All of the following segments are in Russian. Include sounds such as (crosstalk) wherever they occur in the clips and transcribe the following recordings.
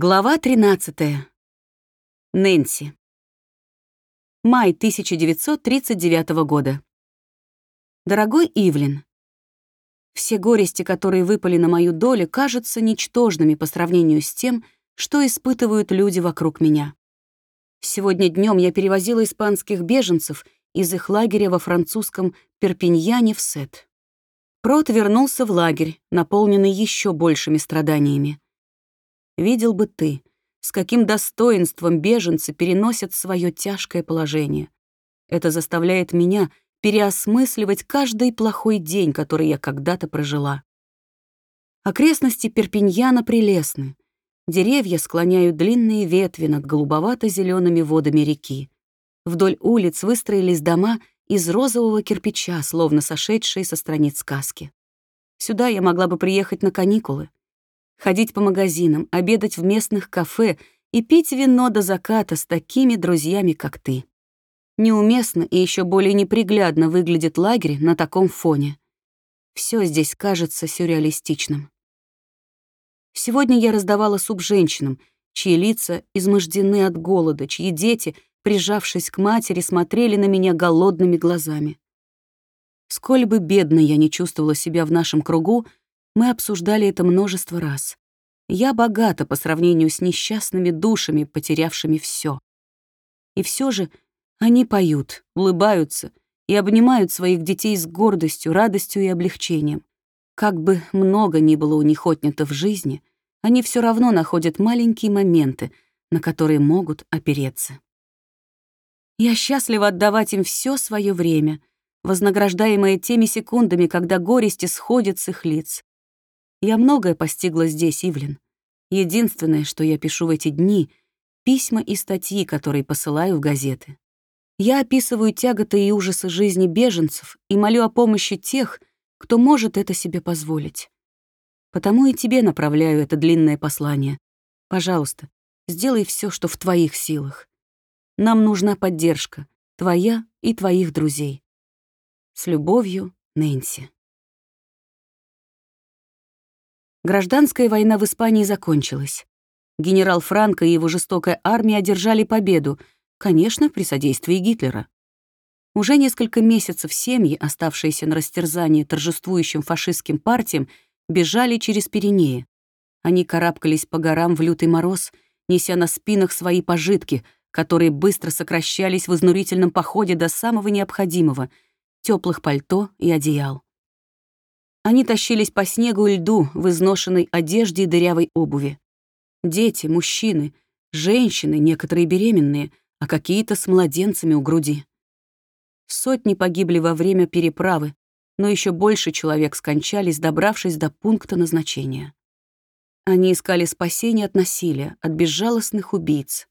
Глава 13. Нэнси. Май 1939 года. Дорогой Ивлин, все горести, которые выпали на мою долю, кажутся ничтожными по сравнению с тем, что испытывают люди вокруг меня. Сегодня днем я перевозила испанских беженцев из их лагеря во французском Перпиньяне в Сет. Прот вернулся в лагерь, наполненный еще большими страданиями. Видел бы ты, с каким достоинством беженцы переносят свое тяжкое положение. Это заставляет меня переосмысливать каждый плохой день, который я когда-то прожила. Окрестности Перпиньяна прелестны. Деревья склоняют длинные ветви над голубовато зелеными водами реки. Вдоль улиц выстроились дома из розового кирпича, словно сошедшие со страниц сказки. Сюда я могла бы приехать на каникулы ходить по магазинам, обедать в местных кафе и пить вино до заката с такими друзьями, как ты. Неуместно и еще более неприглядно выглядит лагерь на таком фоне. Все здесь кажется сюрреалистичным. Сегодня я раздавала суп женщинам, чьи лица измождены от голода, чьи дети, прижавшись к матери, смотрели на меня голодными глазами. Сколь бы бедно я не чувствовала себя в нашем кругу, мы обсуждали это множество раз. Я богата по сравнению с несчастными душами, потерявшими все. И все же они поют, улыбаются и обнимают своих детей с гордостью, радостью и облегчением. Как бы много ни было у них отнято в жизни, они все равно находят маленькие моменты, на которые могут опереться. Я счастлива отдавать им все свое время, вознаграждаемое теми секундами, когда горести сходят с их лиц. Я многое постигла здесь, Ивлин. Единственное, что я пишу в эти дни — письма и статьи, которые посылаю в газеты. Я описываю тяготы и ужасы жизни беженцев и молю о помощи тех, кто может это себе позволить. Потому и тебе направляю это длинное послание. Пожалуйста, сделай все, что в твоих силах. Нам нужна поддержка, твоя и твоих друзей. С любовью, Нэнси. Гражданская война в Испании закончилась. Генерал Франко и его жестокая армия одержали победу, конечно, при содействии Гитлера. Уже несколько месяцев семьи, оставшиеся на растерзании торжествующим фашистским партиям, бежали через Пиренеи. Они карабкались по горам в лютый мороз, неся на спинах свои пожитки, которые быстро сокращались в изнурительном походе до самого необходимого — теплых пальто и одеял. Они тащились по снегу и льду в изношенной одежде и дырявой обуви. Дети, мужчины, женщины, некоторые беременные, а какие-то с младенцами у груди. Сотни погибли во время переправы, но еще больше человек скончались, добравшись до пункта назначения. Они искали спасения от насилия, от безжалостных убийц.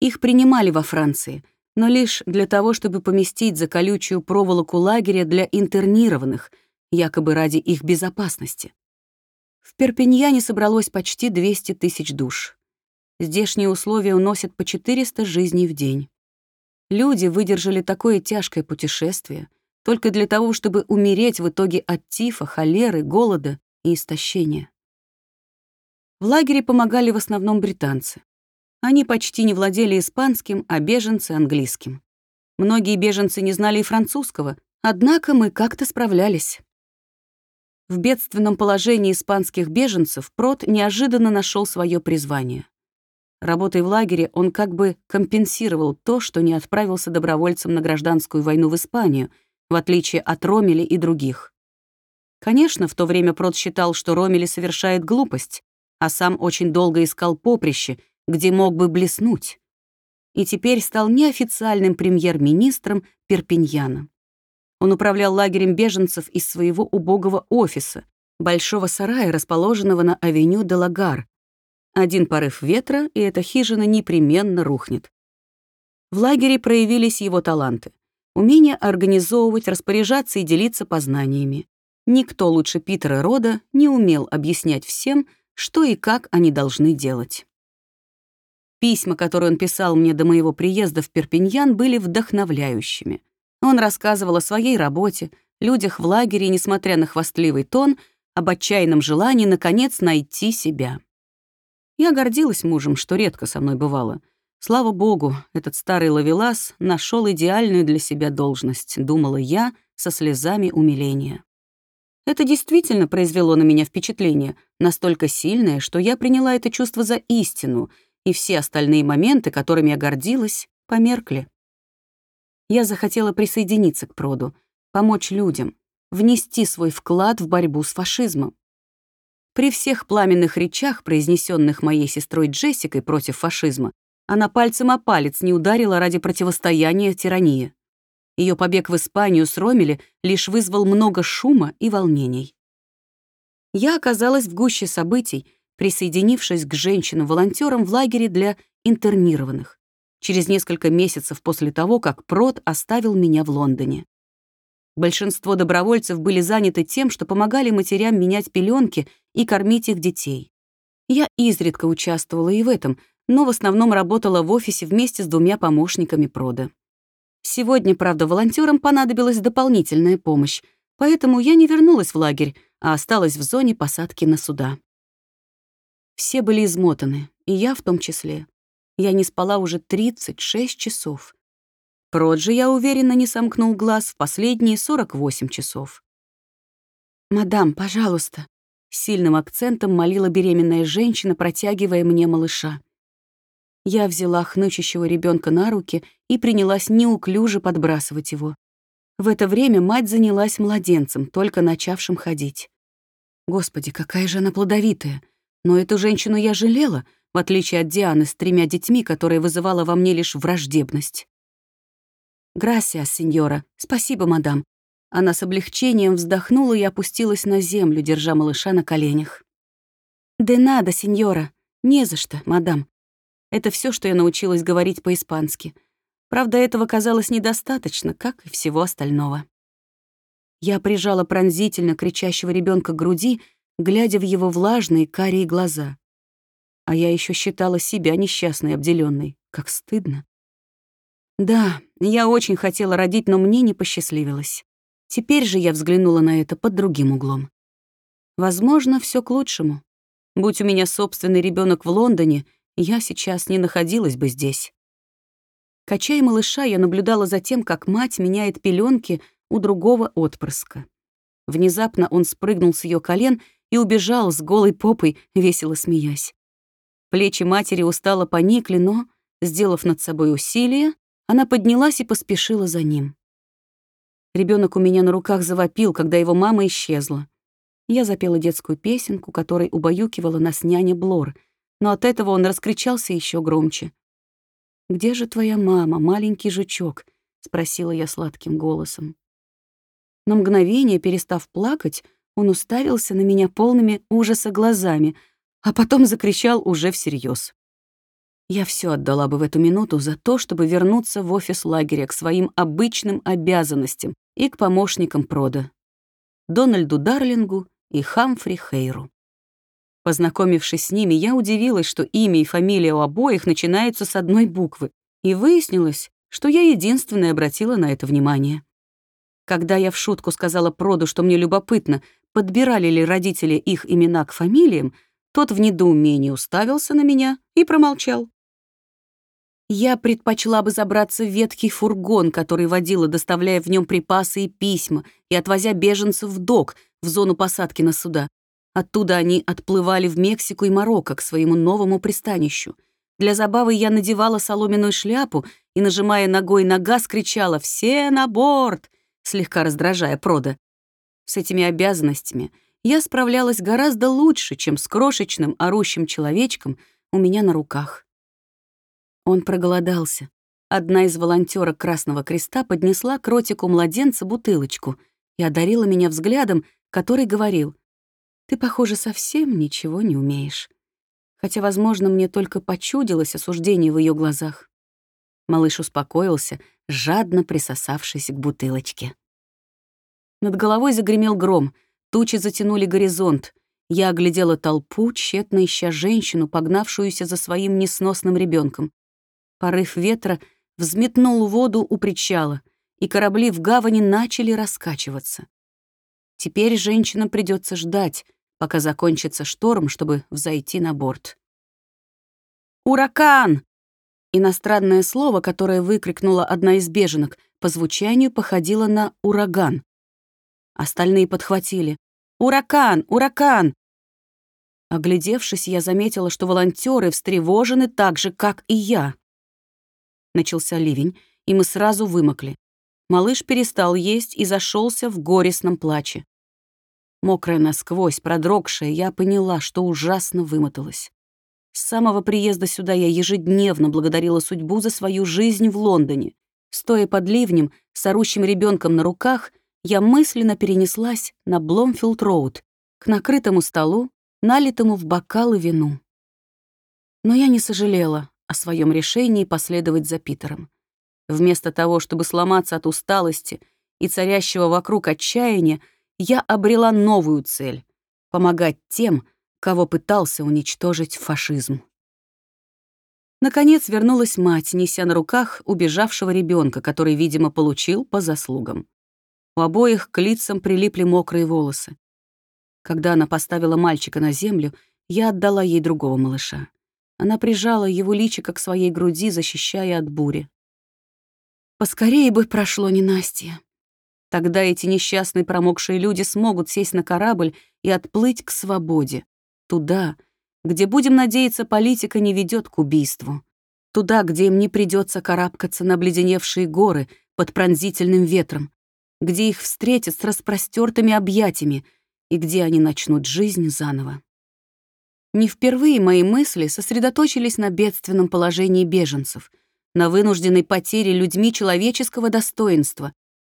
Их принимали во Франции, но лишь для того, чтобы поместить за колючую проволоку лагеря для интернированных — якобы ради их безопасности. В Перпиньяне собралось почти 200 тысяч душ. Здешние условия уносят по 400 жизней в день. Люди выдержали такое тяжкое путешествие только для того, чтобы умереть в итоге от тифа, холеры, голода и истощения. В лагере помогали в основном британцы. Они почти не владели испанским, а беженцы — английским. Многие беженцы не знали и французского, однако мы как-то справлялись. В бедственном положении испанских беженцев Прот неожиданно нашел свое призвание. Работая в лагере, он как бы компенсировал то, что не отправился добровольцем на гражданскую войну в Испанию, в отличие от Ромели и других. Конечно, в то время Прот считал, что Ромели совершает глупость, а сам очень долго искал поприще, где мог бы блеснуть. И теперь стал неофициальным премьер-министром Перпиньяна. Он управлял лагерем беженцев из своего убогого офиса, большого сарая, расположенного на авеню де Лагар. Один порыв ветра, и эта хижина непременно рухнет. В лагере проявились его таланты. Умение организовывать, распоряжаться и делиться познаниями. Никто лучше Питера Рода не умел объяснять всем, что и как они должны делать. Письма, которые он писал мне до моего приезда в Перпиньян, были вдохновляющими. Он рассказывал о своей работе, людях в лагере, несмотря на хвастливый тон, об отчаянном желании, наконец, найти себя. Я гордилась мужем, что редко со мной бывало. Слава богу, этот старый ловелас нашел идеальную для себя должность, думала я со слезами умиления. Это действительно произвело на меня впечатление, настолько сильное, что я приняла это чувство за истину, и все остальные моменты, которыми я гордилась, померкли. Я захотела присоединиться к проду, помочь людям, внести свой вклад в борьбу с фашизмом. При всех пламенных речах, произнесенных моей сестрой Джессикой против фашизма, она пальцем о палец не ударила ради противостояния тирании. Ее побег в Испанию с Ромели лишь вызвал много шума и волнений. Я оказалась в гуще событий, присоединившись к женщинам-волонтерам в лагере для интернированных, через несколько месяцев после того, как Прот оставил меня в Лондоне. Большинство добровольцев были заняты тем, что помогали матерям менять пеленки и кормить их детей. Я изредка участвовала и в этом, но в основном работала в офисе вместе с двумя помощниками Прода. Сегодня, правда, волонтерам понадобилась дополнительная помощь, поэтому я не вернулась в лагерь, а осталась в зоне посадки на суда. Все были измотаны, и я в том числе. Я не спала уже 36 часов. Прод же, я уверенно, не сомкнул глаз в последние 48 часов. «Мадам, пожалуйста», — сильным акцентом молила беременная женщина, протягивая мне малыша. Я взяла хнычущего ребенка на руки и принялась неуклюже подбрасывать его. В это время мать занялась младенцем, только начавшим ходить. Господи, какая же она плодовитая. Но эту женщину я жалела, в отличие от Дианы с тремя детьми, которая вызывала во мне лишь враждебность. «Грасиас, сеньора. Спасибо, мадам». Она с облегчением вздохнула и опустилась на землю, держа малыша на коленях. «De надо, сеньора. Не за что, мадам. Это все, что я научилась говорить по-испански. Правда, этого казалось недостаточно, как и всего остального. Я прижала пронзительно кричащего ребенка к груди, глядя в его влажные карие глаза. А я еще считала себя несчастной, обделенной. Как стыдно. Да, я очень хотела родить, но мне не посчастливилось. Теперь же я взглянула на это под другим углом. Возможно, все к лучшему. Будь у меня собственный ребенок в Лондоне — я сейчас не находилась бы здесь. Качая малыша, я наблюдала за тем, как мать меняет пеленки у другого отпрыска. Внезапно он спрыгнул с ее колен и убежал с голой попой, весело смеясь. Плечи матери устало поникли, но, сделав над собой усилие, она поднялась и поспешила за ним. Ребенок у меня на руках завопил, когда его мама исчезла. Я запела детскую песенку, которой убаюкивала нас няня Блор — но от этого он раскричался еще громче. «Где же твоя мама, маленький жучок?» — спросила я сладким голосом. На мгновение, перестав плакать, он уставился на меня полными ужаса глазами, а потом закричал уже всерьез. Я все отдала бы в эту минуту за то, чтобы вернуться в офис лагеря к своим обычным обязанностям и к помощникам прода. Дональду Дарлингу и Хамфри Хейру. Познакомившись с ними, я удивилась, что имя и фамилия у обоих начинаются с одной буквы, и выяснилось, что я единственная обратила на это внимание. Когда я в шутку сказала Проду, что мне любопытно, подбирали ли родители их имена к фамилиям, тот в недоумении уставился на меня и промолчал. Я предпочла бы забраться в ветхий фургон, который водила, доставляя в нем припасы и письма, и отвозя беженцев в док, в зону посадки на суда, Оттуда они отплывали в Мексику и Марокко к своему новому пристанищу. Для забавы я надевала соломенную шляпу и, нажимая ногой на газ, кричала «Все на борт!», слегка раздражая Прода. С этими обязанностями я справлялась гораздо лучше, чем с крошечным орущим человечком у меня на руках. Он проголодался. Одна из волонтерок Красного Креста поднесла к ротику младенца бутылочку и одарила меня взглядом, который говорил ты, похоже, совсем ничего не умеешь. Хотя, возможно, мне только почудилось осуждение в ее глазах. Малыш успокоился, жадно присосавшись к бутылочке. Над головой загремел гром, тучи затянули горизонт. Я оглядела толпу, тщетно ища женщину, погнавшуюся за своим несносным ребенком. Порыв ветра взметнул воду у причала, и корабли в гавани начали раскачиваться. Теперь женщинам придется ждать, пока закончится шторм, чтобы взойти на борт. «Уракан!» Иностранное слово, которое выкрикнула одна из беженок, по звучанию походило на «ураган». Остальные подхватили. «Уракан! Уракан!» Оглядевшись, я заметила, что волонтеры встревожены так же, как и я. Начался ливень, и мы сразу вымокли. Малыш перестал есть и зашелся в горестном плаче. Мокрая насквозь, продрогшая, я поняла, что ужасно вымоталась. С самого приезда сюда я ежедневно благодарила судьбу за свою жизнь в Лондоне. Стоя под ливнем, с орущим ребенком на руках, я мысленно перенеслась на Бломфилд-Роуд, к накрытому столу, налитому в бокалы вину. Но я не сожалела о своем решении последовать за Питером. Вместо того, чтобы сломаться от усталости и царящего вокруг отчаяния, я обрела новую цель — помогать тем, кого пытался уничтожить фашизм. Наконец вернулась мать, неся на руках убежавшего ребенка, который, видимо, получил по заслугам. У обоих к лицам прилипли мокрые волосы. Когда она поставила мальчика на землю, я отдала ей другого малыша. Она прижала его личико к своей груди, защищая от бури. Поскорее бы прошло ненастье. Тогда эти несчастные промокшие люди смогут сесть на корабль и отплыть к свободе. Туда, где, будем надеяться, политика не ведет к убийству. Туда, где им не придется карабкаться на обледеневшие горы под пронзительным ветром, где их встретят с распростертыми объятиями и где они начнут жизнь заново. Не впервые мои мысли сосредоточились на бедственном положении беженцев, на вынужденной потере людьми человеческого достоинства,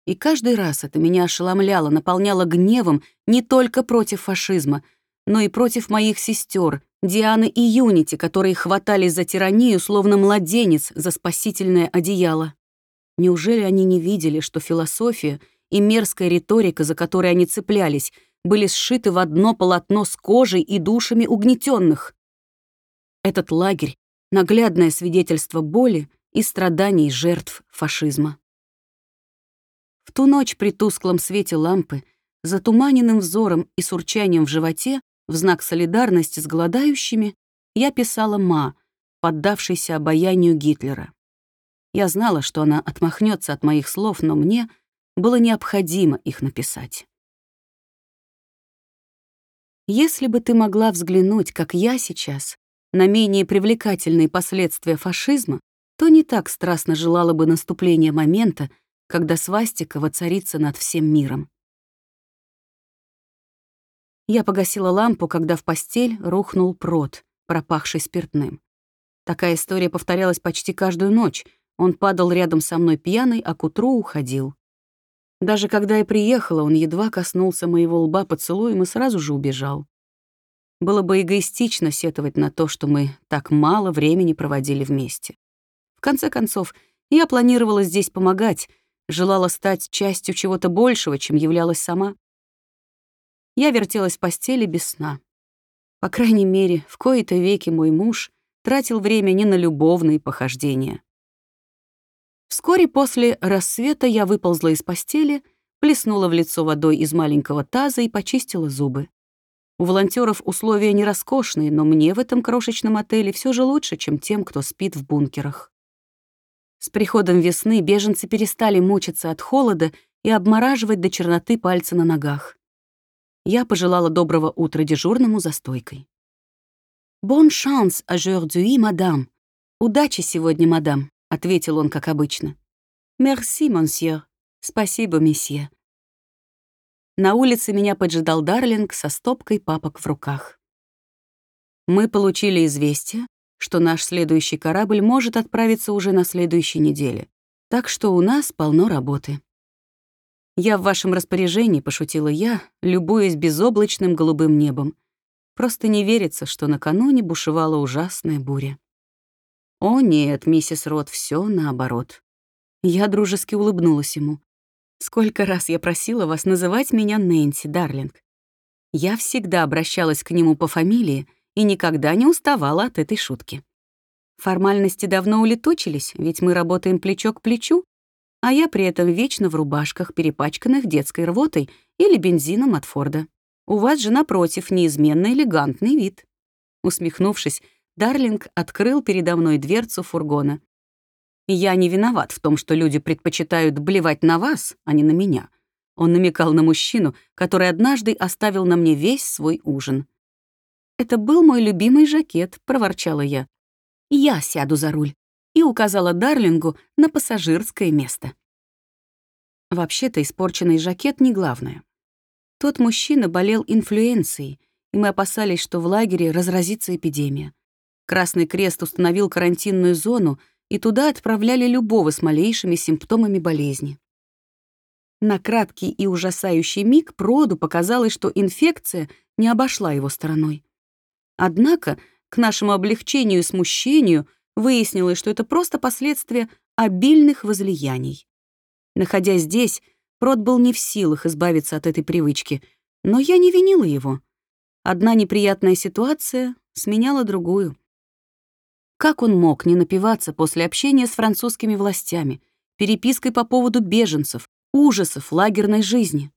и каждый раз это меня ошеломляло, наполняло гневом не только против фашизма — но и против моих сестер, Дианы и Юнити, которые хватались за тиранию, словно младенец за спасительное одеяло. Неужели они не видели, что философия и мерзкая риторика, за которой они цеплялись, были сшиты в одно полотно с кожей и душами угнетенных? Этот лагерь — наглядное свидетельство боли и страданий жертв фашизма. В ту ночь при тусклом свете лампы, затуманенным взором и с урчанием в животе, в знак солидарности с голодающими я писала «Ма», поддавшейся обаянию Гитлера. Я знала, что она отмахнется от моих слов, но мне было необходимо их написать. Если бы ты могла взглянуть, как я сейчас, на менее привлекательные последствия фашизма, то не так страстно желала бы наступления момента, когда свастика воцарится над всем миром. Я погасила лампу, когда в постель рухнул прот, пропахший спиртным. Такая история повторялась почти каждую ночь. Он падал рядом со мной пьяный, а к утру уходил. Даже когда я приехала, он едва коснулся моего лба поцелуем и сразу же убежал. Было бы эгоистично сетовать на то, что мы так мало времени проводили вместе. В конце концов, я планировала здесь помогать, желала стать частью чего-то большего, чем являлась сама. Я вертелась в постели без сна. По крайней мере, в кои-то веки мой муж тратил время не на любовные похождения. Вскоре после рассвета я выползла из постели, плеснула в лицо водой из маленького таза и почистила зубы. У волонтеров условия не роскошные, но мне в этом крошечном отеле все же лучше, чем тем, кто спит в бункерах. С приходом весны беженцы перестали мучиться от холода и обмораживать до черноты пальцы на ногах. Я пожелала доброго утра дежурному за стойкой. «Бон шанс aujourd'hui, мадам». «Удачи сегодня, мадам», — ответил он, как обычно. «Мерси, монсье». «Спасибо, месье». На улице меня поджидал Дарлинг со стопкой папок в руках. Мы получили известие, что наш следующий корабль может отправиться уже на следующей неделе, так что у нас полно работы. «Я в вашем распоряжении», — пошутила я, любуясь безоблачным голубым небом. Просто не верится, что накануне бушевала ужасная буря. «О нет, миссис Рот, все наоборот». Я дружески улыбнулась ему. «Сколько раз я просила вас называть меня Нэнси, Дарлинг. Я всегда обращалась к нему по фамилии и никогда не уставала от этой шутки. Формальности давно улетучились, ведь мы работаем плечо к плечу, а я при этом вечно в рубашках, перепачканных детской рвотой или бензином от Форда. У вас же, напротив, неизменно элегантный вид». Усмехнувшись, Дарлинг открыл передо мной дверцу фургона. «Я не виноват в том, что люди предпочитают блевать на вас, а не на меня». Он намекал на мужчину, который однажды оставил на мне весь свой ужин. «Это был мой любимый жакет», — проворчала я. «Я сяду за руль» и указала Дарлингу на пассажирское место. Вообще-то испорченный жакет не главное. Тот мужчина болел инфлюенцией, и мы опасались, что в лагере разразится эпидемия. Красный Крест установил карантинную зону, и туда отправляли любого с малейшими симптомами болезни. На краткий и ужасающий миг Проду показалось, что инфекция не обошла его стороной. Однако, к нашему облегчению и смущению, выяснилось, что это просто последствия обильных возлияний. Находясь здесь, Прод был не в силах избавиться от этой привычки, но я не винила его. Одна неприятная ситуация сменяла другую. Как он мог не напиваться после общения с французскими властями, перепиской по поводу беженцев, ужасов лагерной жизни?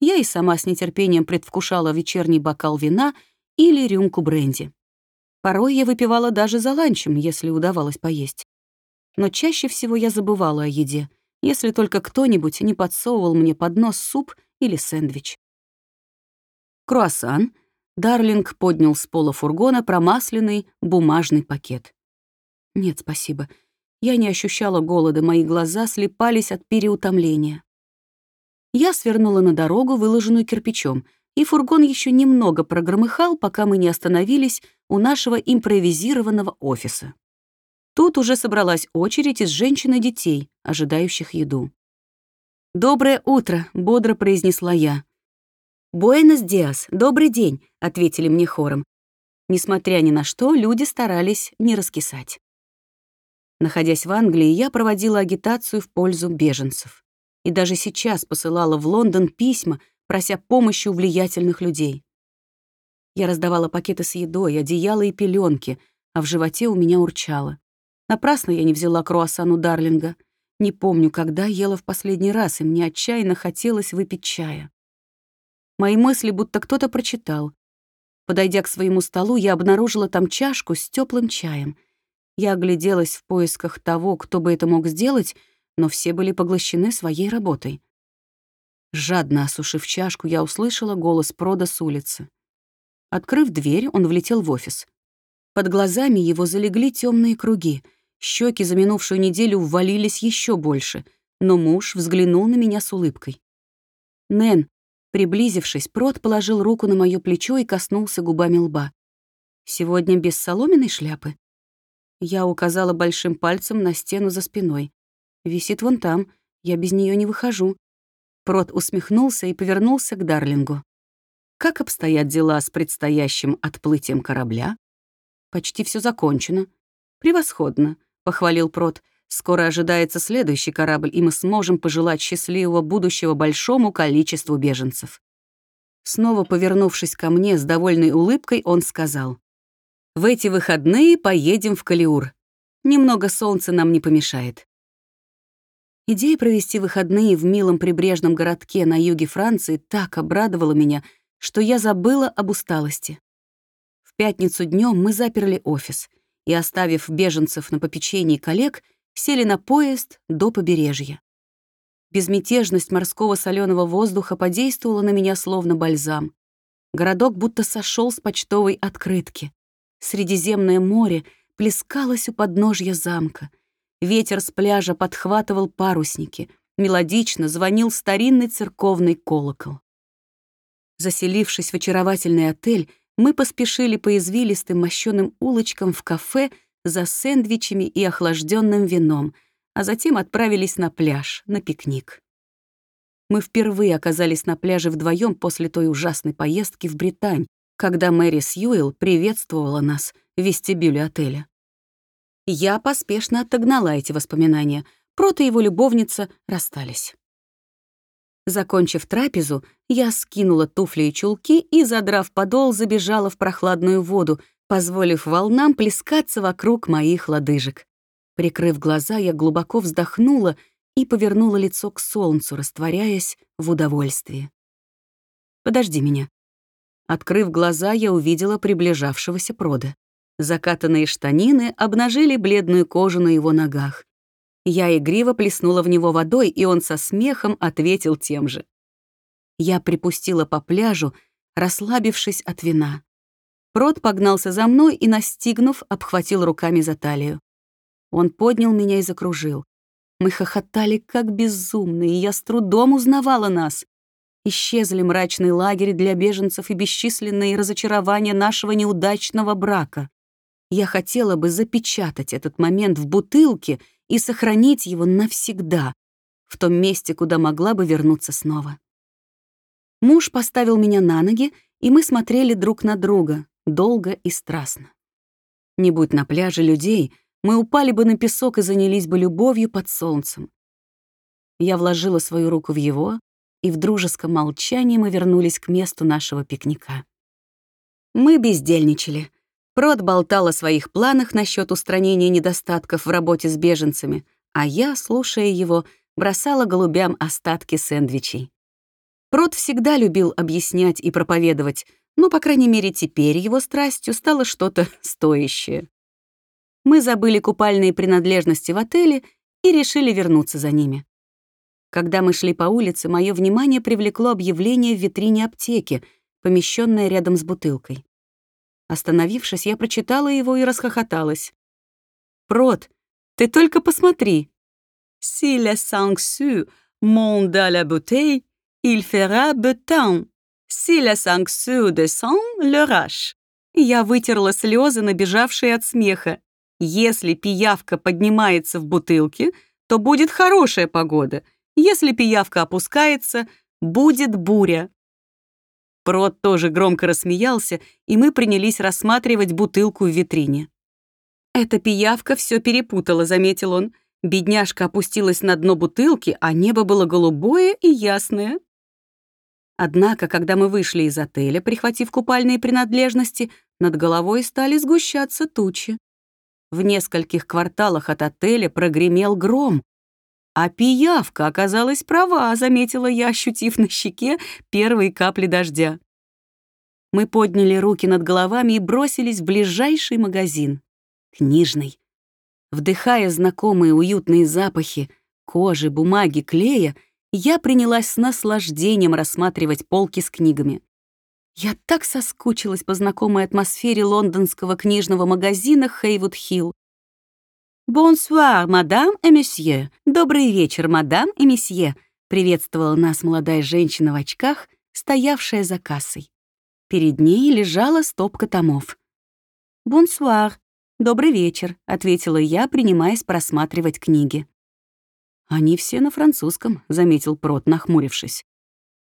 Я и сама с нетерпением предвкушала вечерний бокал вина или рюмку бренди. Порой я выпивала даже за ланчем, если удавалось поесть. Но чаще всего я забывала о еде, если только кто-нибудь не подсовывал мне под нос суп или сэндвич. Круассан — Дарлинг поднял с пола фургона промасленный бумажный пакет. «Нет, спасибо. Я не ощущала голода, мои глаза слепались от переутомления». Я свернула на дорогу, выложенную кирпичом, и фургон еще немного прогромыхал, пока мы не остановились у нашего импровизированного офиса. Тут уже собралась очередь из женщин и детей, ожидающих еду. «Доброе утро», — бодро произнесла я. «Буэнос диас, добрый день», — ответили мне хором. Несмотря ни на что, люди старались не раскисать. Находясь в Англии, я проводила агитацию в пользу беженцев. И даже сейчас посылала в Лондон письма, прося помощи у влиятельных людей. Я раздавала пакеты с едой, одеяло и пеленки, а в животе у меня урчало. Напрасно я не взяла круассан у Дарлинга. Не помню, когда ела в последний раз, и мне отчаянно хотелось выпить чая. Мои мысли будто кто-то прочитал. Подойдя к своему столу, я обнаружила там чашку с теплым чаем. Я огляделась в поисках того, кто бы это мог сделать, но все были поглощены своей работой. Жадно осушив чашку, я услышала голос Прода с улицы. Открыв дверь, он влетел в офис. Под глазами его залегли темные круги. Щеки за минувшую неделю ввалились еще больше, но муж взглянул на меня с улыбкой. «Нэн, Приблизившись, Прот положил руку на моё плечо и коснулся губами лба. «Сегодня без соломенной шляпы?» Я указала большим пальцем на стену за спиной. «Висит вон там, я без неё не выхожу». Прот усмехнулся и повернулся к Дарлингу. «Как обстоят дела с предстоящим отплытием корабля?» «Почти всё закончено». «Превосходно», — похвалил Прот. Скоро ожидается следующий корабль, и мы сможем пожелать счастливого будущего большому количеству беженцев. Снова повернувшись ко мне с довольной улыбкой, он сказал. «В эти выходные поедем в Калиур. Немного солнца нам не помешает». Идея провести выходные в милом прибрежном городке на юге Франции так обрадовала меня, что я забыла об усталости. В пятницу днем мы заперли офис и, оставив беженцев на попечении коллег, сели на поезд до побережья. Безмятежность морского соленого воздуха подействовала на меня словно бальзам. Городок будто сошел с почтовой открытки. Средиземное море плескалось у подножья замка. Ветер с пляжа подхватывал парусники. Мелодично звонил старинный церковный колокол. Заселившись в очаровательный отель, мы поспешили по извилистым мощеным улочкам в кафе — за сэндвичами и охлажденным вином, а затем отправились на пляж, на пикник. Мы впервые оказались на пляже вдвоем после той ужасной поездки в Британь, когда Мэри Сьюэлл приветствовала нас в вестибюле отеля. Я поспешно отогнала эти воспоминания. Прот и его любовница расстались. Закончив трапезу, я скинула туфли и чулки и, задрав подол, забежала в прохладную воду, позволив волнам плескаться вокруг моих лодыжек. Прикрыв глаза, я глубоко вздохнула и повернула лицо к солнцу, растворяясь в удовольствии. «Подожди меня». Открыв глаза, я увидела приближавшегося прода. Закатанные штанины обнажили бледную кожу на его ногах. Я игриво плеснула в него водой, и он со смехом ответил тем же. Я припустила по пляжу, расслабившись от вина. Прот погнался за мной и, настигнув, обхватил руками за талию. Он поднял меня и закружил. Мы хохотали как безумные, и я с трудом узнавала нас. Исчезли мрачный лагерь для беженцев и бесчисленные разочарования нашего неудачного брака. Я хотела бы запечатать этот момент в бутылке и сохранить его навсегда, в том месте, куда могла бы вернуться снова. Муж поставил меня на ноги, и мы смотрели друг на друга, долго и страстно. Не будь на пляже людей, мы упали бы на песок и занялись бы любовью под солнцем. Я вложила свою руку в его, и в дружеском молчании мы вернулись к месту нашего пикника. Мы бездельничали. Прот болтал о своих планах насчет устранения недостатков в работе с беженцами, а я, слушая его, бросала голубям остатки сэндвичей. Прот всегда любил объяснять и проповедовать, но, по крайней мере, теперь его страстью стало что-то (laughs) стоящее. Мы забыли купальные принадлежности в отеле и решили вернуться за ними. Когда мы шли по улице, мое внимание привлекло объявление в витрине аптеки, помещенное рядом с бутылкой. Остановившись, я прочитала его и расхохоталась. «Прот, ты только посмотри!» «Si les cinq sous montent dans la bouteille, il fera beau temps. Cinq sous descendent, le rage». Я вытерла слезы, набежавшие от смеха. Если пиявка поднимается в бутылке, то будет хорошая погода — если пиявка опускается, будет буря. Прот тоже громко рассмеялся, и мы принялись рассматривать бутылку в витрине. «Эта пиявка все перепутала», — заметил он. Бедняжка опустилась на дно бутылки, а небо было голубое и ясное. Однако, когда мы вышли из отеля, прихватив купальные принадлежности, над головой стали сгущаться тучи. В нескольких кварталах от отеля прогремел гром, а пиявка оказалась права, заметила я, ощутив на щеке первые капли дождя. Мы подняли руки над головами и бросились в ближайший магазин. Книжный. Вдыхая знакомые уютные запахи кожи, бумаги, клея, я принялась с наслаждением рассматривать полки с книгами. Я так соскучилась по знакомой атмосфере лондонского книжного магазина «Хейвуд-Хилл». «Бонсуар, мадам и месье! Добрый вечер, мадам и месье!» приветствовала нас молодая женщина в очках, стоявшая за кассой. Перед ней лежала стопка томов. «Бонсуар, добрый вечер», — ответила я, принимаясь просматривать книги. «Они все на французском», — заметил Прот, нахмурившись.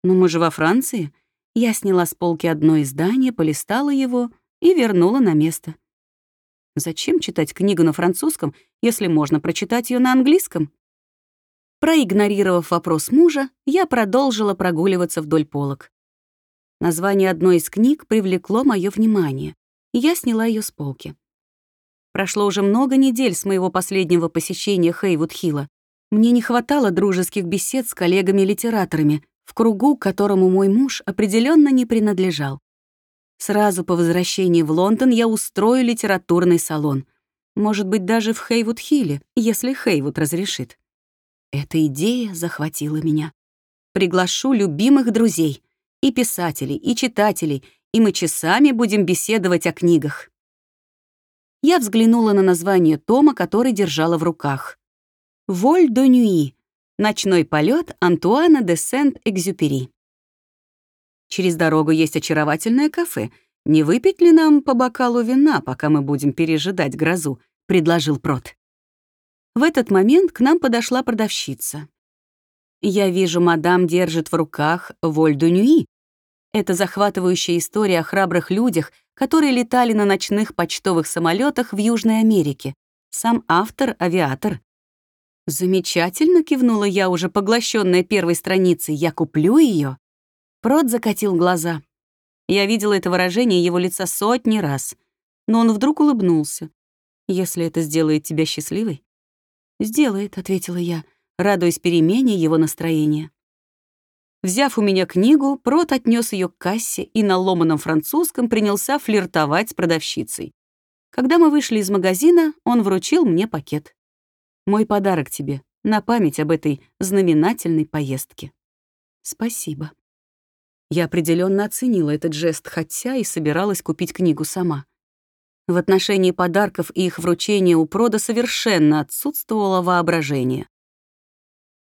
«Но мы же во Франции». Я сняла с полки одно издание, полистала его и вернула на место. Зачем читать книгу на французском, если можно прочитать ее на английском? Проигнорировав вопрос мужа, я продолжила прогуливаться вдоль полок. Название одной из книг привлекло мое внимание, и я сняла ее с полки. Прошло уже много недель с моего последнего посещения Хейвуд-Хилла. Мне не хватало дружеских бесед с коллегами-литераторами, в кругу, которому мой муж определенно не принадлежал. Сразу по возвращении в Лондон я устрою литературный салон. Может быть, даже в Хейвуд-Хилле, если Хейвуд разрешит. Эта идея захватила меня. Приглашу любимых друзей, и писателей, и читателей, и мы часами будем беседовать о книгах. Я взглянула на название тома, который держала в руках. «Воль до нюи. Ночной полет Антуана де Сент-Экзюпери». Через дорогу есть очаровательное кафе. Не выпить ли нам по бокалу вина, пока мы будем пережидать грозу?» — предложил Прот. В этот момент к нам подошла продавщица. «Я вижу, мадам держит в руках Вольду Нюи. Это захватывающая история о храбрых людях, которые летали на ночных почтовых самолетах в Южной Америке. Сам автор — авиатор. «Замечательно», — кивнула я, уже поглощенная первой страницей. «Я куплю ее. Прот закатил глаза. Я видела это выражение его лица сотни раз. Но он вдруг улыбнулся. «Если это сделает тебя счастливой?» «Сделает», — ответила я, радуясь перемене его настроения. Взяв у меня книгу, Прот отнес ее к кассе и на ломаном французском принялся флиртовать с продавщицей. Когда мы вышли из магазина, он вручил мне пакет. Мой подарок тебе на память об этой знаменательной поездке. Спасибо. Я определенно оценила этот жест, хотя и собиралась купить книгу сама. В отношении подарков и их вручения у Прода совершенно отсутствовало воображение.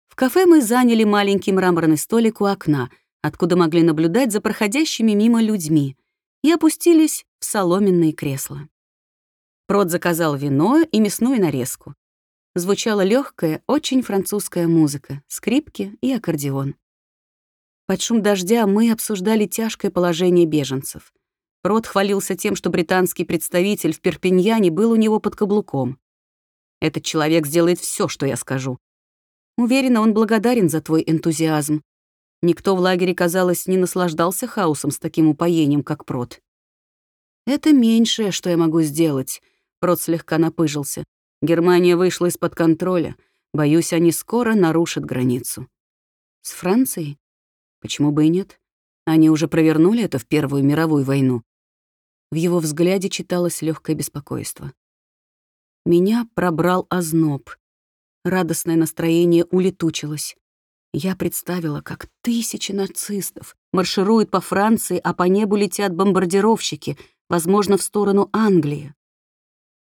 В кафе мы заняли маленький мраморный столик у окна, откуда могли наблюдать за проходящими мимо людьми, и опустились в соломенные кресла. Прод заказал вино и мясную нарезку. Звучала легкая, очень французская музыка, скрипки и аккордеон. Под шум дождя мы обсуждали тяжкое положение беженцев. Прод хвалился тем, что британский представитель в Перпиньяне был у него под каблуком. «Этот человек сделает все, что я скажу. Уверена, он благодарен за твой энтузиазм. Никто в лагере, казалось, не наслаждался хаосом с таким упоением, как Прот. «Это меньшее, что я могу сделать», — Прот слегка напыжился. «Германия вышла из-под контроля. Боюсь, они скоро нарушат границу». «С Францией? Почему бы и нет? Они уже провернули это в Первую мировую войну». В его взгляде читалось легкое беспокойство. Меня пробрал озноб. Радостное настроение улетучилось. Я представила, как тысячи нацистов маршируют по Франции, а по небу летят бомбардировщики, возможно, в сторону Англии.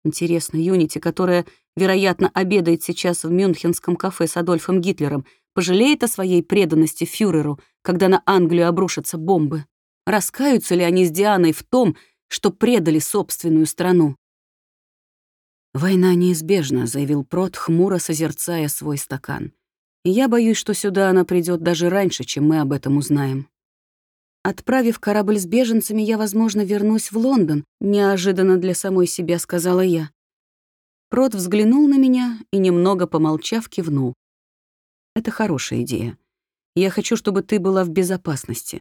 Интересно, Юнити, которая, вероятно, обедает сейчас в мюнхенском кафе с Адольфом Гитлером, пожалеет о своей преданности фюреру, когда на Англию обрушатся бомбы? Раскаются ли они с Дианой в том, что предали собственную страну? «Война неизбежна», — заявил Прот, хмуро созерцая свой стакан. «И я боюсь, что сюда она придет даже раньше, чем мы об этом узнаем». «Отправив корабль с беженцами, я, возможно, вернусь в Лондон», — неожиданно для самой себя сказала я. Прот взглянул на меня и, немного помолчав, кивнул. «Это хорошая идея. Я хочу, чтобы ты была в безопасности.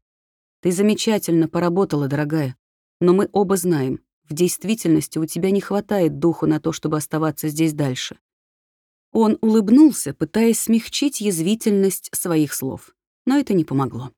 Ты замечательно поработала, дорогая, но мы оба знаем, в действительности у тебя не хватает духу на то, чтобы оставаться здесь дальше. Он улыбнулся, пытаясь смягчить язвительность своих слов, но это не помогло.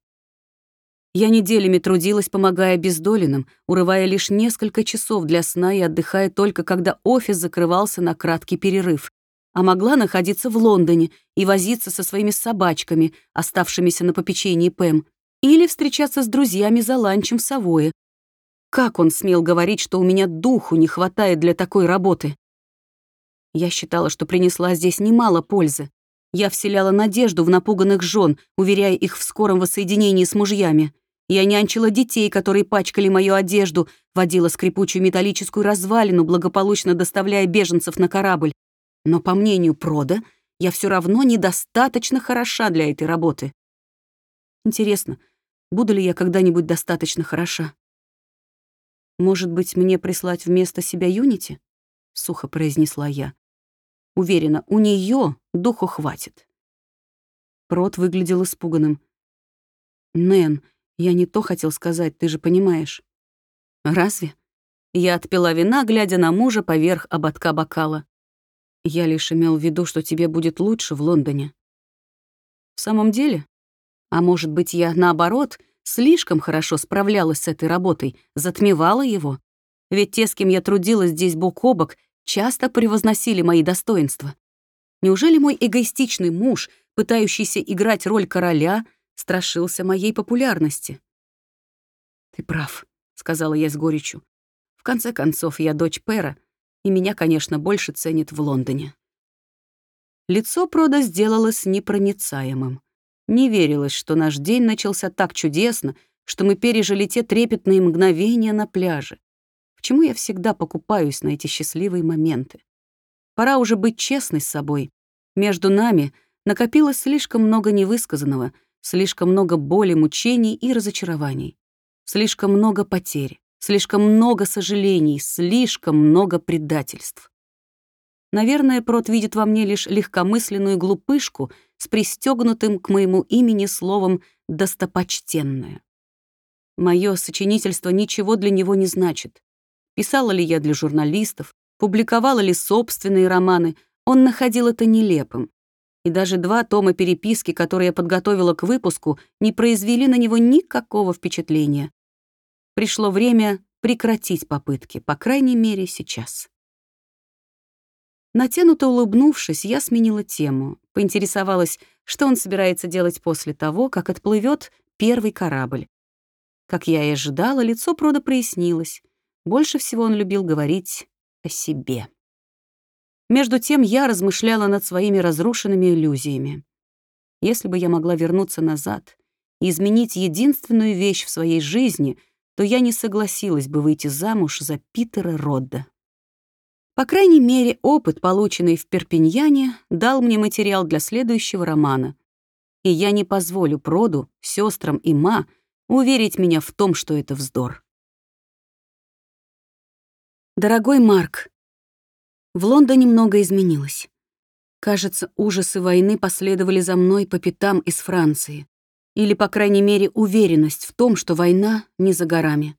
Я неделями трудилась, помогая бездоленным, урывая лишь несколько часов для сна и отдыхая только, когда офис закрывался на краткий перерыв, а могла находиться в Лондоне и возиться со своими собачками, оставшимися на попечении Пэм, или встречаться с друзьями за ланчем в Савое, как он смел говорить, что у меня духу не хватает для такой работы? Я считала, что принесла здесь немало пользы. Я вселяла надежду в напуганных жен, уверяя их в скором воссоединении с мужьями. Я нянчила детей, которые пачкали мою одежду, водила скрипучую металлическую развалину, благополучно доставляя беженцев на корабль. Но, по мнению Прода, я все равно недостаточно хороша для этой работы. Интересно, буду ли я когда-нибудь достаточно хороша? «Может быть, мне прислать вместо себя Юнити?» — сухо произнесла я. «Уверена, у нее духу хватит». Прот выглядел испуганным. «Нэн, я не то хотел сказать, ты же понимаешь». «Разве?» Я отпила вина, глядя на мужа поверх ободка бокала. «Я лишь имел в виду, что тебе будет лучше в Лондоне». «В самом деле? А может быть, я, наоборот, слишком хорошо справлялась с этой работой, затмевала его. Ведь те, с кем я трудилась здесь бок о бок, часто превозносили мои достоинства. Неужели мой эгоистичный муж, пытающийся играть роль короля, страшился моей популярности? «Ты прав», — сказала я с горечью. «В конце концов, я дочь Пэра, и меня, конечно, больше ценят в Лондоне». Лицо Прода сделалось непроницаемым. Не верилось, что наш день начался так чудесно, что мы пережили те трепетные мгновения на пляже. Почему я всегда покупаюсь на эти счастливые моменты? Пора уже быть честной с собой. Между нами накопилось слишком много невысказанного, слишком много боли, мучений и разочарований. Слишком много потерь, слишком много сожалений, слишком много предательств. Наверное, Прот видит во мне лишь легкомысленную глупышку — с пристегнутым к моему имени словом «достопочтенное». Мое сочинительство ничего для него не значит. Писала ли я для журналистов, публиковала ли собственные романы, он находил это нелепым. И даже два тома переписки, которые я подготовила к выпуску, не произвели на него никакого впечатления. Пришло время прекратить попытки, по крайней мере, сейчас. Натянуто улыбнувшись, я сменила тему, поинтересовалась, что он собирается делать после того, как отплывет первый корабль. Как я и ожидала, лицо Прода прояснилось. Больше всего он любил говорить о себе. Между тем я размышляла над своими разрушенными иллюзиями. Если бы я могла вернуться назад и изменить единственную вещь в своей жизни, то я не согласилась бы выйти замуж за Питера Родда. По крайней мере, опыт, полученный в Перпиньяне, дал мне материал для следующего романа. И я не позволю Проду, сестрам и Ма уверить меня в том, что это вздор. Дорогой Марк, в Лондоне много изменилось. Кажется, ужасы войны последовали за мной по пятам из Франции. Или, по крайней мере, уверенность в том, что война не за горами.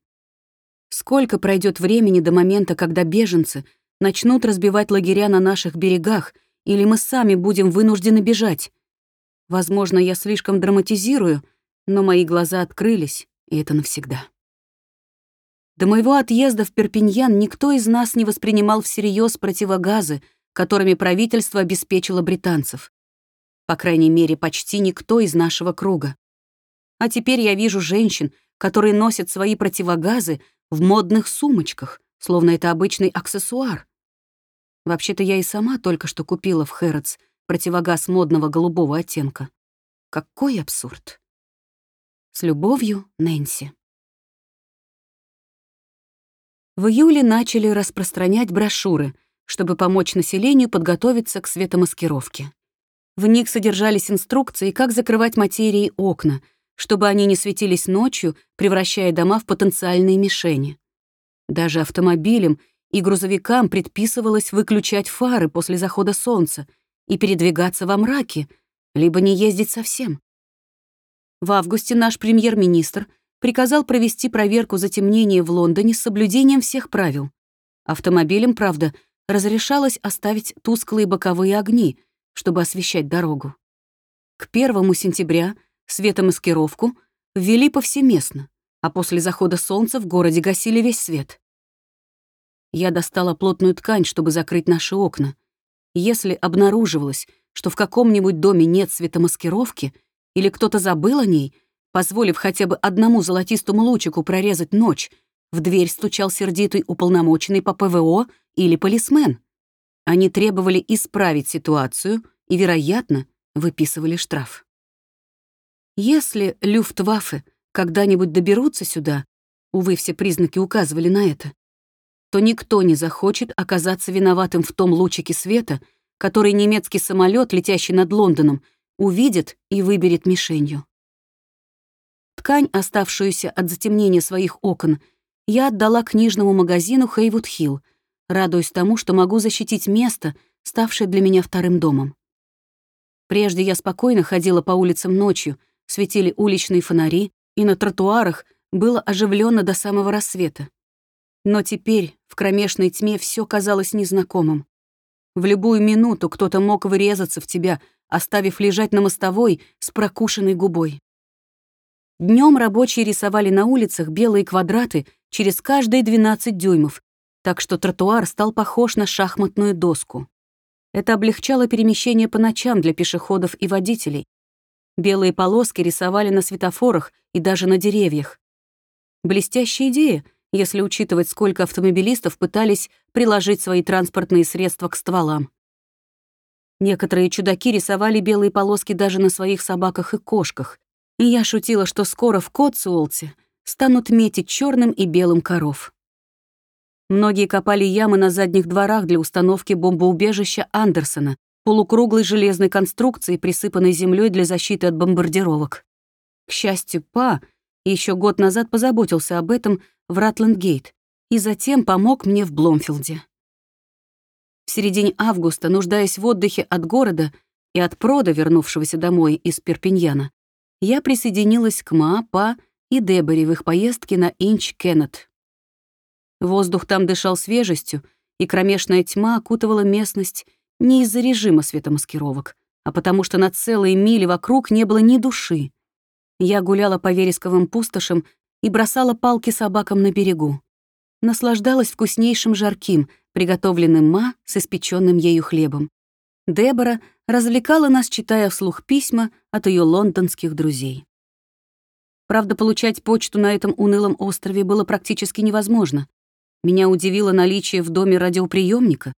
Сколько пройдет времени до момента, когда беженцы — начнут разбивать лагеря на наших берегах, или мы сами будем вынуждены бежать. Возможно, я слишком драматизирую, но мои глаза открылись, и это навсегда. До моего отъезда в Перпиньян никто из нас не воспринимал всерьез противогазы, которыми правительство обеспечило британцев. По крайней мере, почти никто из нашего круга. А теперь я вижу женщин, которые носят свои противогазы в модных сумочках, словно это обычный аксессуар. Вообще-то я и сама только что купила в Хэротс противогаз модного голубого оттенка. Какой абсурд. С любовью, Нэнси. В июле начали распространять брошюры, чтобы помочь населению подготовиться к светомаскировке. В них содержались инструкции, как закрывать материи окна, чтобы они не светились ночью, превращая дома в потенциальные мишени. Даже автомобилям и грузовикам предписывалось выключать фары после захода солнца и передвигаться во мраке, либо не ездить совсем. В августе наш премьер-министр приказал провести проверку затемнения в Лондоне с соблюдением всех правил. Автомобилям, правда, разрешалось оставить тусклые боковые огни, чтобы освещать дорогу. К 1 сентября светомаскировку ввели повсеместно, а после захода солнца в городе гасили весь свет. Я достала плотную ткань, чтобы закрыть наши окна. Если обнаруживалось, что в каком-нибудь доме нет светомаскировки или кто-то забыл о ней, позволив хотя бы одному золотистому лучику прорезать ночь, в дверь стучал сердитый уполномоченный по ПВО или полисмен. Они требовали исправить ситуацию и, вероятно, выписывали штраф. Если Люфтваффе когда-нибудь доберутся сюда, увы, все признаки указывали на это, то никто не захочет оказаться виноватым в том лучике света, который немецкий самолет, летящий над Лондоном, увидит и выберет мишенью. Ткань, оставшуюся от затемнения своих окон, я отдала книжному магазину Хейвуд Хилл, радуясь тому, что могу защитить место, ставшее для меня вторым домом. Прежде я спокойно ходила по улицам ночью, светили уличные фонари, и на тротуарах было оживленно до самого рассвета. Но теперь в кромешной тьме все казалось незнакомым. В любую минуту кто-то мог вырезаться в тебя, оставив лежать на мостовой с прокушенной губой. Днем рабочие рисовали на улицах белые квадраты через каждые 12 дюймов, так что тротуар стал похож на шахматную доску. Это облегчало перемещение по ночам для пешеходов и водителей. Белые полоски рисовали на светофорах и даже на деревьях. Блестящая идея — если учитывать, сколько автомобилистов пытались приложить свои транспортные средства к стволам. Некоторые чудаки рисовали белые полоски даже на своих собаках и кошках, я шутила, что скоро в Котсуолте станут метить черным и белым коров. Многие копали ямы на задних дворах для установки бомбоубежища Андерсона, полукруглой железной конструкции, присыпанной землей для защиты от бомбардировок. К счастью, Па еще год назад позаботился об этом в Ратландгейт и затем помог мне в Бломфилде. В середине августа, нуждаясь в отдыхе от города и от прода, вернувшегося домой из Перпиньяна, я присоединилась к Маапа и Дебори в их поездке на Инч-Кеннет. Воздух там дышал свежестью, и кромешная тьма окутывала местность не из-за режима светомаскировок, а потому что на целые мили вокруг не было ни души. Я гуляла по вересковым пустошам и бросала палки собакам на берегу. наслаждалась вкуснейшим жарким, приготовленным ма с испеченным ею хлебом. Дебора развлекала нас, читая вслух письма от ее лондонских друзей. Правда, получать почту на этом унылом острове было практически невозможно. Меня удивило наличие в доме радиоприемника.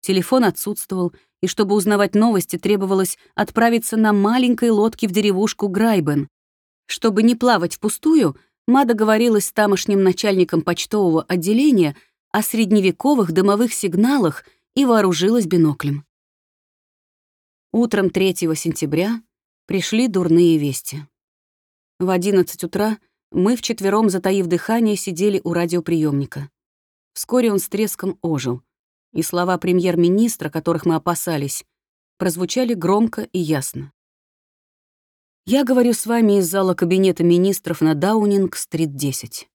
Телефон отсутствовал, и чтобы узнавать новости, требовалось отправиться на маленькой лодке в деревушку Грайбен. Чтобы не плавать впустую, Ма договорилась с тамошним начальником почтового отделения о средневековых дымовых сигналах и вооружилась биноклем. Утром 3 сентября пришли дурные вести. В 11 утра мы вчетвером, затаив дыхание, сидели у радиоприемника. Вскоре он с треском ожил, и слова премьер-министра, которых мы опасались, прозвучали громко и ясно. Я говорю с вами из зала кабинета министров на Даунинг-стрит 10.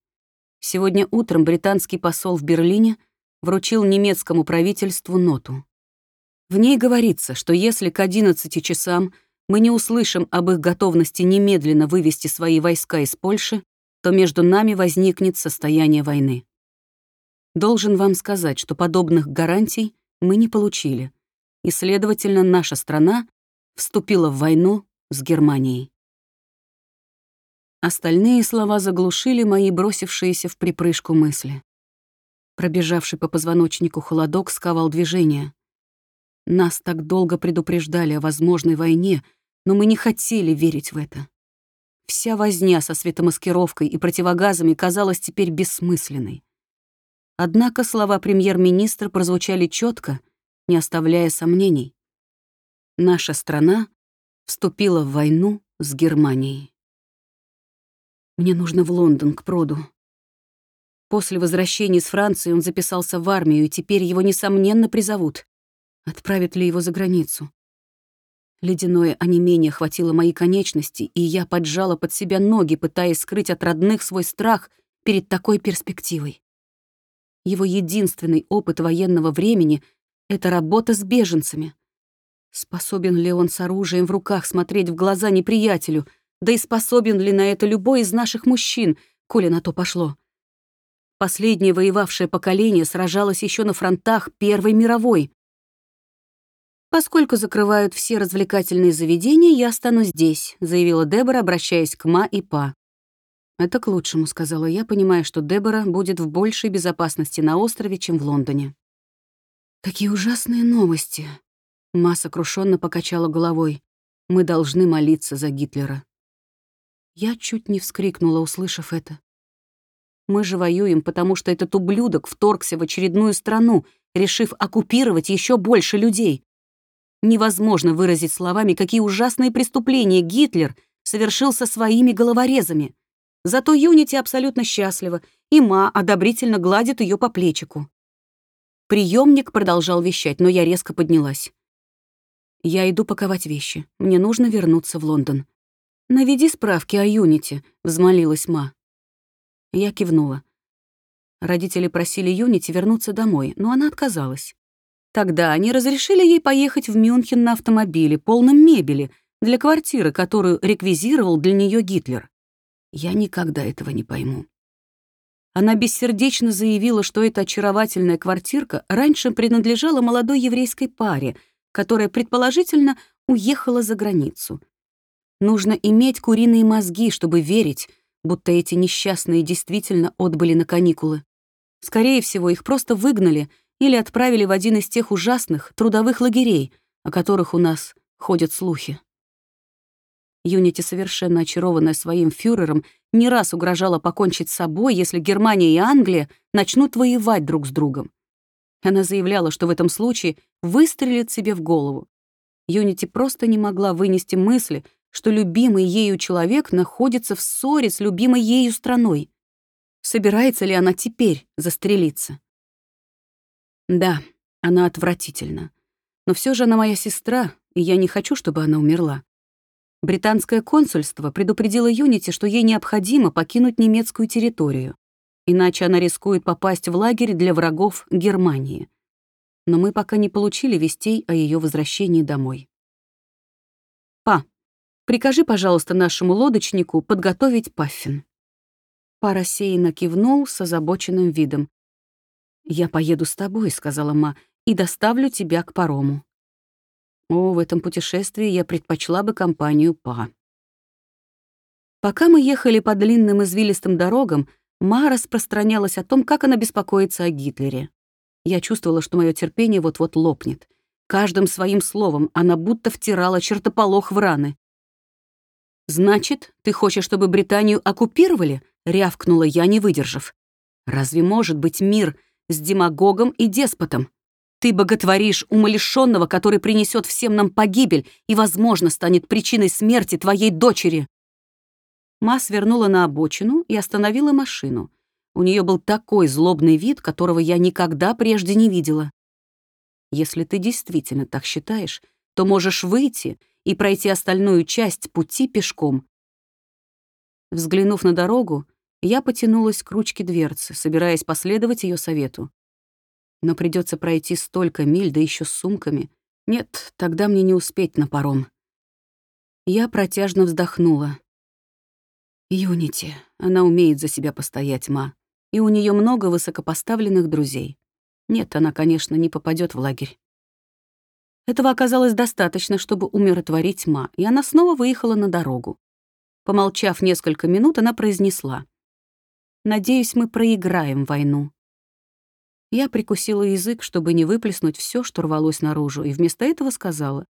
Сегодня утром британский посол в Берлине вручил немецкому правительству ноту. В ней говорится, что если к 11 часам мы не услышим об их готовности немедленно вывести свои войска из Польши, то между нами возникнет состояние войны. Должен вам сказать, что подобных гарантий мы не получили, и, следовательно, наша страна вступила в войну с Германией. Остальные слова заглушили мои бросившиеся в припрыжку мысли. Пробежавший по позвоночнику холодок сковал движение. Нас так долго предупреждали о возможной войне, но мы не хотели верить в это. Вся возня со светомаскировкой и противогазами казалась теперь бессмысленной. Однако слова премьер-министра прозвучали четко, не оставляя сомнений. Наша страна вступила в войну с Германией. Мне нужно в Лондон, к Проду. После возвращения из Франции он записался в армию, и теперь его, несомненно, призовут. Отправят ли его за границу? Ледяное онемение хватило мои конечности, и я поджала под себя ноги, пытаясь скрыть от родных свой страх перед такой перспективой. Его единственный опыт военного времени — это работа с беженцами. Способен ли он с оружием в руках смотреть в глаза неприятелю, да и способен ли на это любой из наших мужчин, коли на то пошло? Последнее воевавшее поколение сражалось еще на фронтах Первой мировой. «Поскольку закрывают все развлекательные заведения, я останусь здесь», заявила Дебора, обращаясь к Ма и Па. «Это к лучшему», — сказала я, понимая, что Дебора будет в большей безопасности на острове, чем в Лондоне. «Какие ужасные новости!» Ма сокрушенно покачала головой. «Мы должны молиться за Гитлера». Я чуть не вскрикнула, услышав это. Мы же воюем, потому что этот ублюдок вторгся в очередную страну, решив оккупировать еще больше людей. Невозможно выразить словами, какие ужасные преступления Гитлер совершил со своими головорезами. Зато Юнити абсолютно счастлива, и Ма одобрительно гладит ее по плечику. Приемник продолжал вещать, но я резко поднялась. «Я иду паковать вещи. Мне нужно вернуться в Лондон». «Наведи справки о Юнити», — взмолилась Ма. Я кивнула. Родители просили Юнити вернуться домой, но она отказалась. Тогда они разрешили ей поехать в Мюнхен на автомобиле, полном мебели, для квартиры, которую реквизировал для нее Гитлер. Я никогда этого не пойму. Она бессердечно заявила, что эта очаровательная квартирка раньше принадлежала молодой еврейской паре, которая, предположительно, уехала за границу. Нужно иметь куриные мозги, чтобы верить, будто эти несчастные действительно отбыли на каникулы. Скорее всего, их просто выгнали или отправили в один из тех ужасных трудовых лагерей, о которых у нас ходят слухи. Юнити, совершенно очарованная своим фюрером, не раз угрожала покончить с собой, если Германия и Англия начнут воевать друг с другом. Она заявляла, что в этом случае выстрелит себе в голову. Юнити просто не могла вынести мысли, что любимый ею человек находится в ссоре с любимой ею страной. Собирается ли она теперь застрелиться? Да, она отвратительна. Но все же она моя сестра, и я не хочу, чтобы она умерла. Британское консульство предупредило Юнити, что ей необходимо покинуть немецкую территорию, иначе она рискует попасть в лагерь для врагов Германии. Но мы пока не получили вестей о ее возвращении домой. «Па, прикажи, пожалуйста, нашему лодочнику подготовить паффин». Па рассеянно кивнул с озабоченным видом, «Я поеду с тобой», — сказала Ма, — «и доставлю тебя к парому». О, в этом путешествии я предпочла бы компанию Па. Пока мы ехали по длинным извилистым дорогам, Ма распространялась о том, как она беспокоится о Гитлере. Я чувствовала, что мое терпение вот-вот лопнет. Каждым своим словом она будто втирала чертополох в раны. «Значит, ты хочешь, чтобы Британию оккупировали?» — рявкнула я, не выдержав. «Разве может быть мир с демагогом и деспотом? Ты боготворишь умалишенного, который принесет всем нам погибель и, возможно, станет причиной смерти твоей дочери». Ма свернула на обочину и остановила машину. У нее был такой злобный вид, которого я никогда прежде не видела. Если ты действительно так считаешь, то можешь выйти и пройти остальную часть пути пешком. Взглянув на дорогу, я потянулась к ручке дверцы, собираясь последовать ее совету. Но придется пройти столько миль, да еще с сумками. Нет, тогда мне не успеть на паром. Я протяжно вздохнула. Юнити, она умеет за себя постоять, ма. И у нее много высокопоставленных друзей. Нет, она, конечно, не попадет в лагерь. Этого оказалось достаточно, чтобы умиротворить Ма, и она снова выехала на дорогу. Помолчав несколько минут, она произнесла. «Надеюсь, мы проиграем войну». Я прикусила язык, чтобы не выплеснуть все, что рвалось наружу, и вместо этого сказала.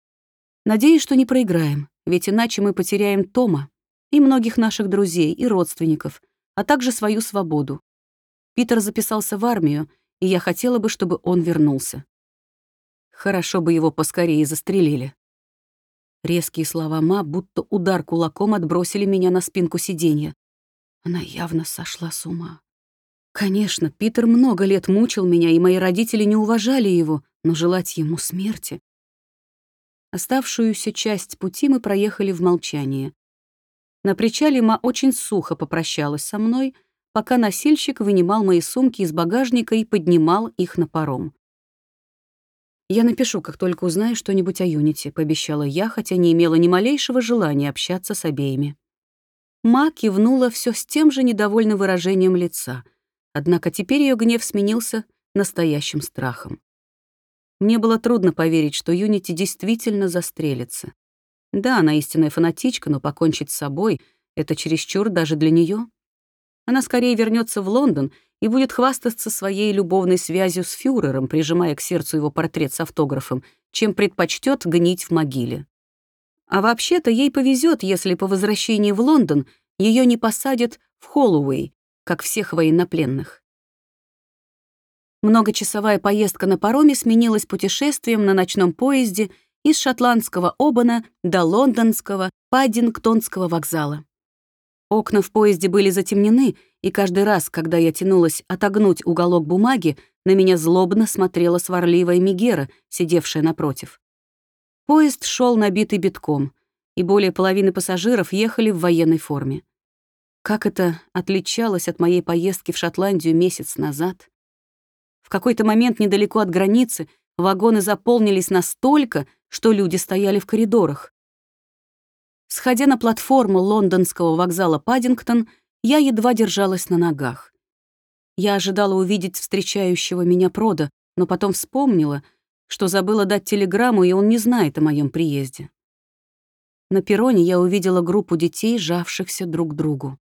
«Надеюсь, что не проиграем, ведь иначе мы потеряем Тома и многих наших друзей и родственников, а также свою свободу. Питер записался в армию, и я хотела бы, чтобы он вернулся. Хорошо бы его поскорее застрелили. Резкие слова Ма, будто удар кулаком, отбросили меня на спинку сиденья. Она явно сошла с ума. Конечно, Питер много лет мучил меня, и мои родители не уважали его, но желать ему смерти... Оставшуюся часть пути мы проехали в молчании. На причале Ма очень сухо попрощалась со мной — пока носильщик вынимал мои сумки из багажника и поднимал их на паром. «Я напишу, как только узнаю что-нибудь о Юнити», — пообещала я, хотя не имела ни малейшего желания общаться с обеими. Ма кивнула все с тем же недовольным выражением лица, однако теперь ее гнев сменился настоящим страхом. Мне было трудно поверить, что Юнити действительно застрелится. Да, она истинная фанатичка, но покончить с собой — это чересчур даже для нее. Она скорее вернется в Лондон и будет хвастаться своей любовной связью с фюрером, прижимая к сердцу его портрет с автографом, чем предпочтет гнить в могиле. А вообще-то ей повезет, если по возвращении в Лондон ее не посадят в Холлоуэй, как всех военнопленных. Многочасовая поездка на пароме сменилась путешествием на ночном поезде из шотландского Обана до лондонского Паддингтонского вокзала. Окна в поезде были затемнены, и каждый раз, когда я тянулась отогнуть уголок бумаги, на меня злобно смотрела сварливая Мигера, сидевшая напротив. Поезд шел набитый битком, и более половины пассажиров ехали в военной форме. Как это отличалось от моей поездки в Шотландию месяц назад? В какой-то момент недалеко от границы вагоны заполнились настолько, что люди стояли в коридорах. Сходя на платформу лондонского вокзала Паддингтон, я едва держалась на ногах. Я ожидала увидеть встречающего меня прода, но потом вспомнила, что забыла дать телеграмму, и он не знает о моем приезде. На перроне я увидела группу детей, жавшихся друг к другу.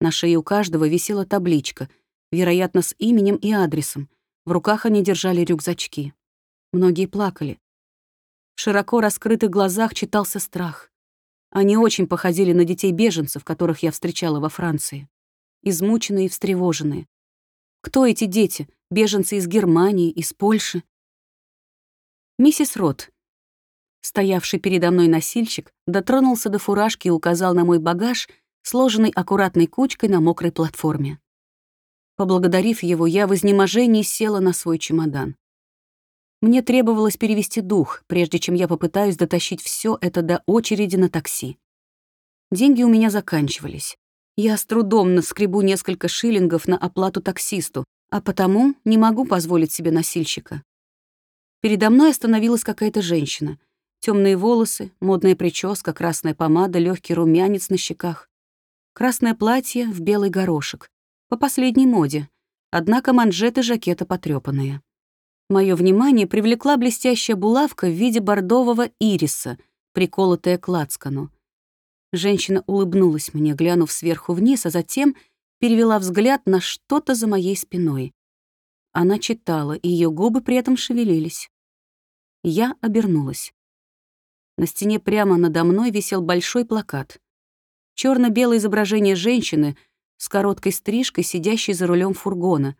На шее у каждого висела табличка, вероятно, с именем и адресом. В руках они держали рюкзачки. Многие плакали. В широко раскрытых глазах читался страх. Они очень походили на детей-беженцев, которых я встречала во Франции. Измученные и встревоженные. Кто эти дети? Беженцы из Германии, из Польши? Миссис Рот, стоявший передо мной носильщик, дотронулся до фуражки и указал на мой багаж, сложенный аккуратной кучкой на мокрой платформе. Поблагодарив его, я в изнеможении села на свой чемодан. Мне требовалось перевести дух, прежде чем я попытаюсь дотащить все это до очереди на такси. Деньги у меня заканчивались. Я с трудом наскребу несколько шиллингов на оплату таксисту, а потому не могу позволить себе носильщика. Передо мной остановилась какая-то женщина. Темные волосы, модная прическа, красная помада, легкий румянец на щеках. Красное платье в белый горошек. По последней моде. однако манжеты жакета потрёпанные. Моё внимание привлекла блестящая булавка в виде бордового ириса, приколотая к лацкану. Женщина улыбнулась мне, глянув сверху вниз, а затем перевела взгляд на что-то за моей спиной. Она читала, и ее губы при этом шевелились. Я обернулась. На стене прямо надо мной висел большой плакат. черно белое изображение женщины с короткой стрижкой, сидящей за рулем фургона,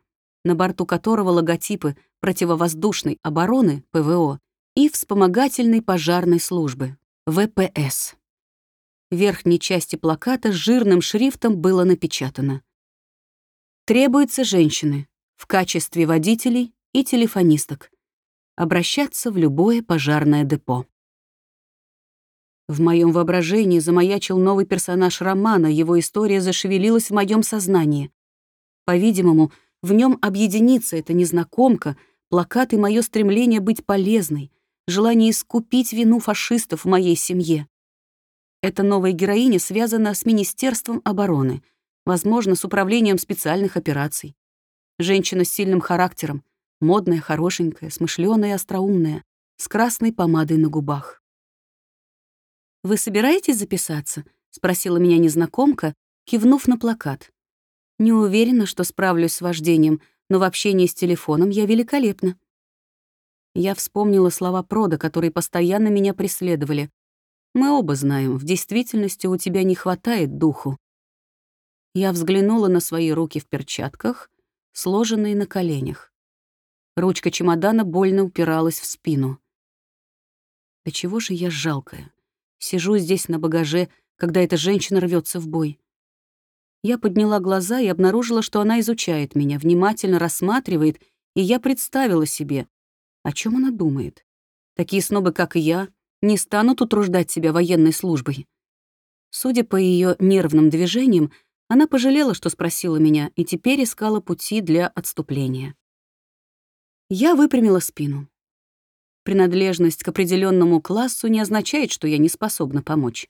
на борту которого логотипы противовоздушной обороны, ПВО, и вспомогательной пожарной службы, ВПС. В верхней части плаката жирным шрифтом было напечатано «Требуются женщины в качестве водителей и телефонисток. Обращаться в любое пожарное депо». В моем воображении замаячил новый персонаж романа, его история зашевелилась в моем сознании. По-видимому, в нем объединится эта незнакомка, плакат и мое стремление быть полезной, желание искупить вину фашистов в моей семье. Эта новая героиня связана с Министерством обороны, возможно, с управлением специальных операций. Женщина с сильным характером, модная, хорошенькая, смышленая остроумная, с красной помадой на губах. «Вы собираетесь записаться?» — спросила меня незнакомка, кивнув на плакат. «Не уверена, что справлюсь с вождением, но в общении с телефоном я великолепна». Я вспомнила слова Прода, которые постоянно меня преследовали. Мы оба знаем, в действительности у тебя не хватает духу. Я взглянула на свои руки в перчатках, сложенные на коленях. Ручка чемодана больно упиралась в спину. Да чего же я жалкая. Сижу здесь на багаже, когда эта женщина рвется в бой. Я подняла глаза и обнаружила, что она изучает меня, внимательно рассматривает, и я представила себе, о чем она думает. Такие снобы, как и я, не станут утруждать себя военной службой. Судя по ее нервным движениям, она пожалела, что спросила меня, и теперь искала пути для отступления. Я выпрямила спину. Принадлежность к определенному классу не означает, что я не способна помочь.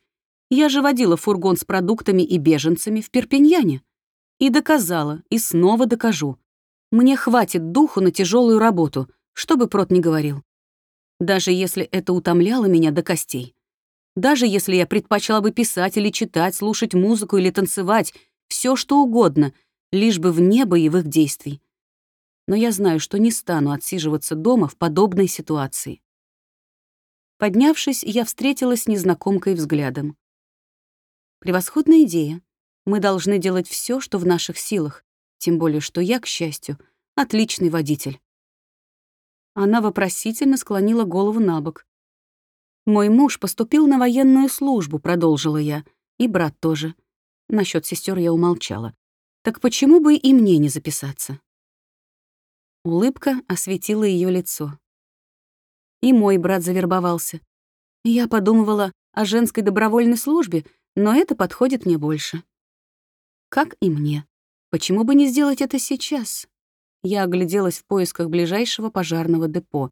Я же водила фургон с продуктами и беженцами в Перпиньяне. И доказала, и снова докажу. Мне хватит духу на тяжелую работу, что бы Прот ни говорил даже если это утомляло меня до костей. Даже если я предпочла бы писать или читать, слушать музыку или танцевать, все что угодно, лишь бы вне боевых действий. Но я знаю, что не стану отсиживаться дома в подобной ситуации. Поднявшись, я встретилась с незнакомкой взглядом. Превосходная идея. Мы должны делать все, что в наших силах, тем более что я, к счастью, отличный водитель. Она вопросительно склонила голову на бок. «Мой муж поступил на военную службу», — продолжила я. «И брат тоже». Насчет сестер я умолчала. «Так почему бы и мне не записаться?» Улыбка осветила ее лицо. И мой брат завербовался. Я подумывала о женской добровольной службе, но это подходит мне больше. Как и мне. Почему бы не сделать это сейчас? Я огляделась в поисках ближайшего пожарного депо.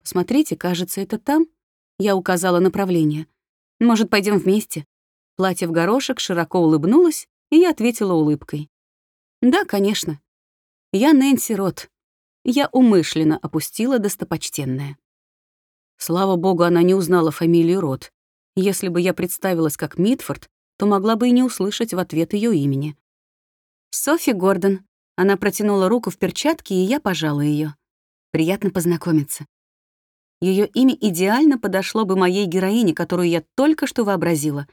«Посмотрите, кажется, это там?» Я указала направление. «Может, пойдем вместе?» Платье в горошек широко улыбнулась, и я ответила улыбкой. «Да, конечно. Я Нэнси Рот. Я умышленно опустила достопочтенное». Слава богу, она не узнала фамилию Рот. Если бы я представилась как Митфорд, то могла бы и не услышать в ответ ее имени. «Софи Гордон», она протянула руку в перчатке, и я пожала ее. Приятно познакомиться. Ее имя идеально подошло бы моей героине, которую я только что вообразила.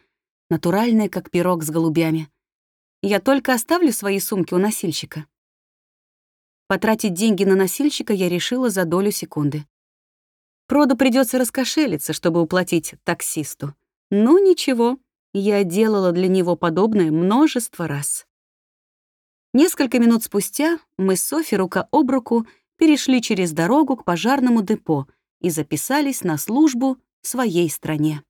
Натуральная, как пирог с голубями. Я только оставлю свои сумки у носильщика. Потратить деньги на носильщика я решила за долю секунды. Проду придется раскошелиться, чтобы уплатить таксисту. Ну ничего, я делала для него подобное множество раз. Несколько минут спустя мы с Софи рука об руку перешли через дорогу к пожарному депо и записались на службу в своей стране.